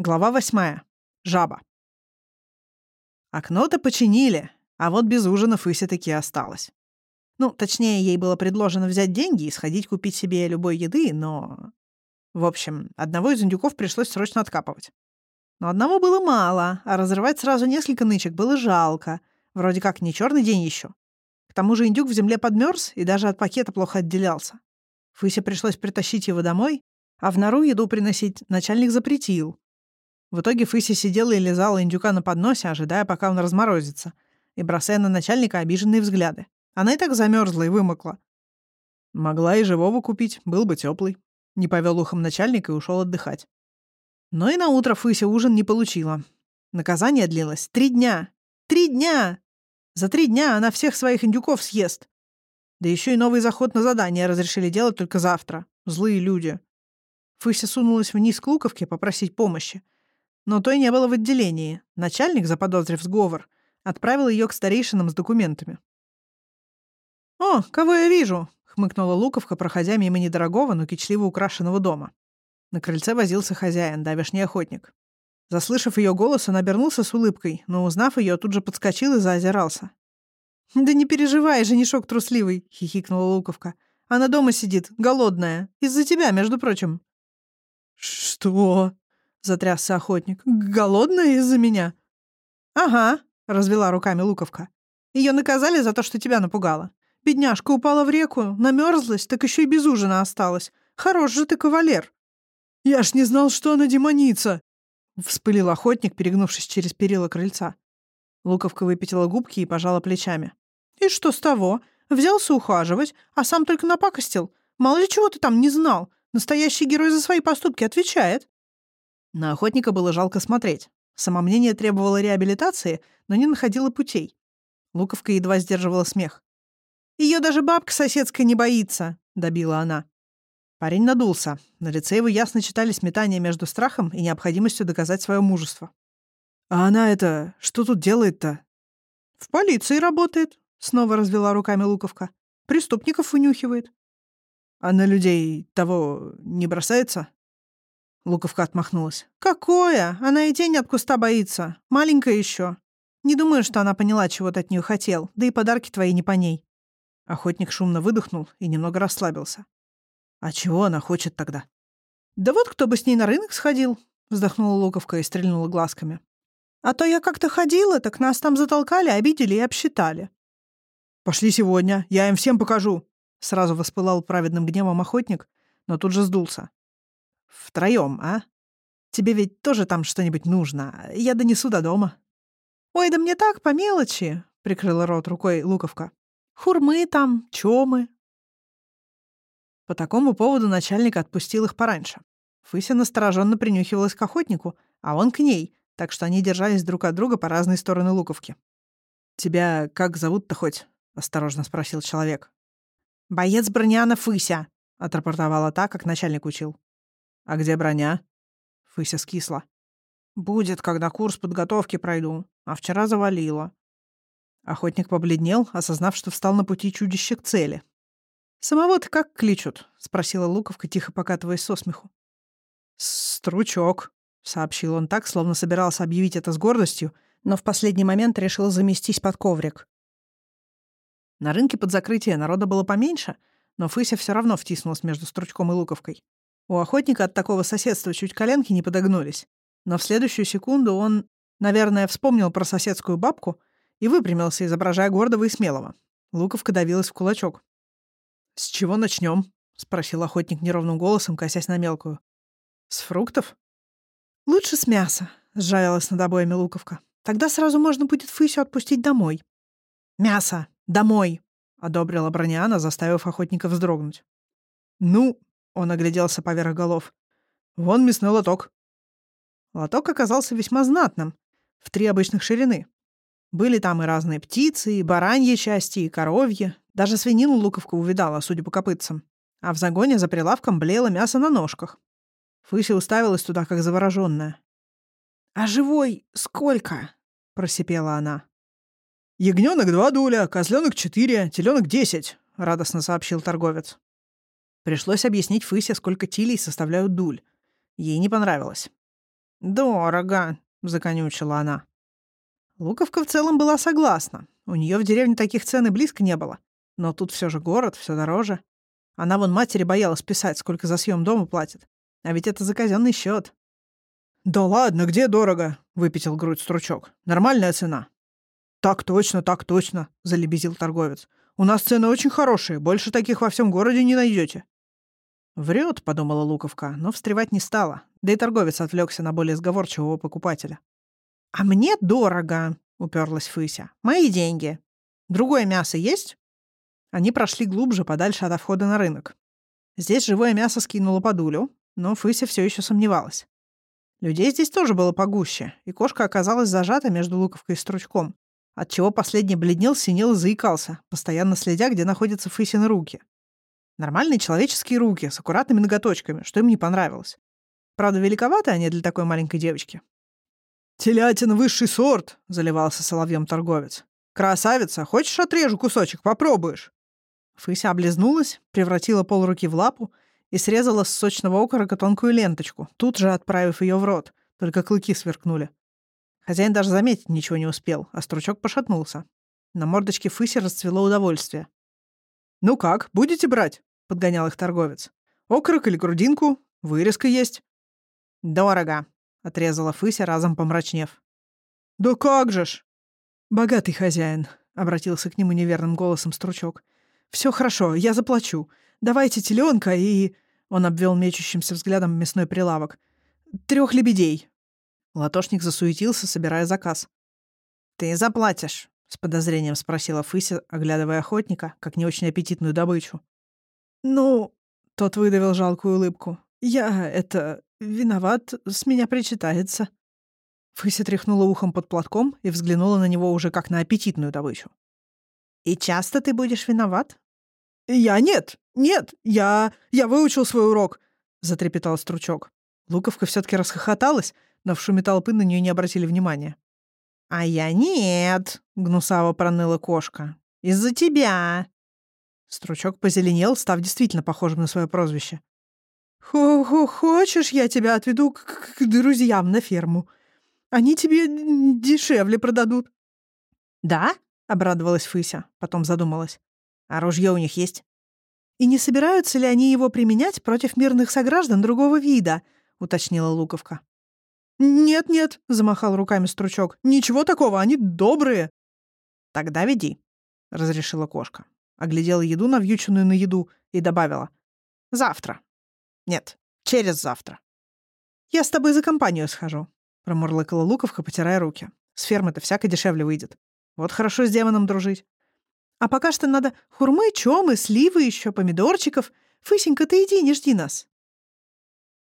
Глава восьмая. Жаба. Окно-то починили, а вот без ужина Фыся таки осталась. Ну, точнее, ей было предложено взять деньги и сходить купить себе любой еды, но... В общем, одного из индюков пришлось срочно откапывать. Но одного было мало, а разрывать сразу несколько нычек было жалко. Вроде как не черный день еще. К тому же индюк в земле подмерз и даже от пакета плохо отделялся. Фысе пришлось притащить его домой, а в нору еду приносить начальник запретил, в итоге Фыси сидела и лизала индюка на подносе, ожидая, пока он разморозится, и бросая на начальника обиженные взгляды. Она и так замерзла и вымокла. Могла и живого купить, был бы теплый. Не повел ухом начальник и ушел отдыхать. Но и на утро Фыся ужин не получила. Наказание длилось три дня. Три дня! За три дня она всех своих индюков съест. Да еще и новый заход на задание разрешили делать только завтра. Злые люди. Фыся сунулась вниз к Луковке попросить помощи. Но той не было в отделении. Начальник, заподозрив сговор, отправил ее к старейшинам с документами. «О, кого я вижу!» — хмыкнула Луковка, проходя мимо недорогого, но кичливо украшенного дома. На крыльце возился хозяин, давешний охотник. Заслышав ее голос, он обернулся с улыбкой, но, узнав ее, тут же подскочил и заозирался. «Да не переживай, женишок трусливый!» — хихикнула Луковка. «Она дома сидит, голодная. Из-за тебя, между прочим». «Что?» — затрясся охотник. «Голодная из-за меня?» «Ага», — развела руками Луковка. Ее наказали за то, что тебя напугала. Бедняжка упала в реку, намерзлась, так еще и без ужина осталась. Хорош же ты кавалер». «Я ж не знал, что она демоница!» — вспылил охотник, перегнувшись через перила крыльца. Луковка выпятила губки и пожала плечами. «И что с того? Взялся ухаживать, а сам только напакостил. Мало ли чего ты там не знал. Настоящий герой за свои поступки отвечает». На охотника было жалко смотреть. Самомнение требовало реабилитации, но не находило путей. Луковка едва сдерживала смех. Ее даже бабка соседская не боится», — добила она. Парень надулся. На лице его ясно читались метания между страхом и необходимостью доказать свое мужество. «А она это... что тут делает-то?» «В полиции работает», — снова развела руками Луковка. «Преступников вынюхивает». «А на людей того не бросается?» Луковка отмахнулась. «Какое? Она и тень от куста боится. Маленькая еще. Не думаю, что она поняла, чего ты от нее хотел, да и подарки твои не по ней». Охотник шумно выдохнул и немного расслабился. «А чего она хочет тогда?» «Да вот кто бы с ней на рынок сходил», — вздохнула Луковка и стрельнула глазками. «А то я как-то ходила, так нас там затолкали, обидели и обсчитали». «Пошли сегодня, я им всем покажу», — сразу воспылал праведным гневом охотник, но тут же сдулся. Втроем, а? Тебе ведь тоже там что-нибудь нужно. Я донесу до дома». «Ой, да мне так, по мелочи», — прикрыла рот рукой Луковка. «Хурмы там, чёмы». По такому поводу начальник отпустил их пораньше. Фыся настороженно принюхивалась к охотнику, а он к ней, так что они держались друг от друга по разные стороны Луковки. «Тебя как зовут-то хоть?» — осторожно спросил человек. «Боец Броняна Фыся», — отрапортовала та, как начальник учил. «А где броня?» Фыся скисла. «Будет, когда курс подготовки пройду, а вчера завалила». Охотник побледнел, осознав, что встал на пути чудища к цели. «Самого-то как кличут?» — спросила Луковка, тихо покатываясь со смеху. «Стручок», — сообщил он так, словно собирался объявить это с гордостью, но в последний момент решил заместись под коврик. На рынке под закрытие народа было поменьше, но Фыся все равно втиснулась между Стручком и Луковкой. У охотника от такого соседства чуть коленки не подогнулись. Но в следующую секунду он, наверное, вспомнил про соседскую бабку и выпрямился, изображая гордого и смелого. Луковка давилась в кулачок. «С чего начнем? спросил охотник неровным голосом, косясь на мелкую. «С фруктов?» «Лучше с мяса», — сжалилась над обоями Луковка. «Тогда сразу можно будет Фысю отпустить домой». «Мясо! Домой!» — одобрила Брониана, заставив охотника вздрогнуть. «Ну, он огляделся поверх голов. «Вон мясной лоток». Лоток оказался весьма знатным, в три обычных ширины. Были там и разные птицы, и бараньи части, и коровьи. Даже свинину луковка увидала, судя по копытцам. А в загоне за прилавком блеяло мясо на ножках. Фыся уставилась туда, как завороженная. «А живой сколько?» — просипела она. «Ягненок два дуля, козленок четыре, теленок десять», — радостно сообщил торговец. Пришлось объяснить Фысе, сколько тилей составляют дуль. Ей не понравилось. «Дорого», — законючила она. Луковка в целом была согласна. У нее в деревне таких цен и близко не было. Но тут все же город, все дороже. Она вон матери боялась писать, сколько за съем дома платит. А ведь это за казенный счет. «Да ладно, где дорого?» — выпятил грудь стручок. «Нормальная цена». «Так точно, так точно», — залебезил торговец. «У нас цены очень хорошие, больше таких во всем городе не найдете. «Врет», — подумала Луковка, но встревать не стала. Да и торговец отвлекся на более сговорчивого покупателя. «А мне дорого», — уперлась Фыся. «Мои деньги. Другое мясо есть?» Они прошли глубже, подальше от входа на рынок. Здесь живое мясо скинуло подулю, но Фыся все еще сомневалась. Людей здесь тоже было погуще, и кошка оказалась зажата между луковкой и стручком, отчего последний бледнел, синел и заикался, постоянно следя, где находятся Фысины руки. Нормальные человеческие руки с аккуратными ноготочками, что им не понравилось. Правда, великоваты они для такой маленькой девочки. «Телятина высший сорт!» — заливался соловьем торговец. «Красавица! Хочешь, отрежу кусочек? Попробуешь!» Фыся облизнулась, превратила полруки в лапу и срезала с сочного окорока тонкую ленточку, тут же отправив ее в рот, только клыки сверкнули. Хозяин даже заметить ничего не успел, а стручок пошатнулся. На мордочке Фыси расцвело удовольствие. «Ну как, будете брать?» — подгонял их торговец. «Окорок или грудинку? Вырезка есть». «Дорого», — отрезала Фыся, разом помрачнев. «Да как же ж!» «Богатый хозяин», — обратился к нему неверным голосом Стручок. «Все хорошо, я заплачу. Давайте теленка и...» Он обвел мечущимся взглядом мясной прилавок. Трех лебедей». Латошник засуетился, собирая заказ. «Ты заплатишь», — с подозрением спросила Фыся, оглядывая охотника, как не очень аппетитную добычу. «Ну...» — тот выдавил жалкую улыбку. «Я, это... виноват, с меня причитается». Фыся тряхнула ухом под платком и взглянула на него уже как на аппетитную добычу. «И часто ты будешь виноват?» «Я нет, нет, я... я выучил свой урок», — затрепетал Стручок. Луковка все таки расхохоталась, но в шуме толпы на нее не обратили внимания. «А я нет», — гнусаво проныла кошка. «Из-за тебя. Стручок позеленел, став действительно похожим на свое прозвище. «Хо-хо, хочешь, я тебя отведу к, к, к друзьям на ферму? Они тебе дешевле продадут». «Да?» — обрадовалась Фыся, потом задумалась. «А ружье у них есть?» «И не собираются ли они его применять против мирных сограждан другого вида?» — уточнила Луковка. «Нет-нет», — замахал руками Стручок. «Ничего такого, они добрые». «Тогда веди», — разрешила кошка оглядела еду, навьюченную на еду, и добавила. «Завтра. Нет, через завтра». «Я с тобой за компанию схожу», — промурлыкала Луковка, потирая руки. «С фермы-то всяко дешевле выйдет. Вот хорошо с демоном дружить. А пока что надо хурмы, чомы, сливы еще, помидорчиков. Фысенька, ты иди, не жди нас».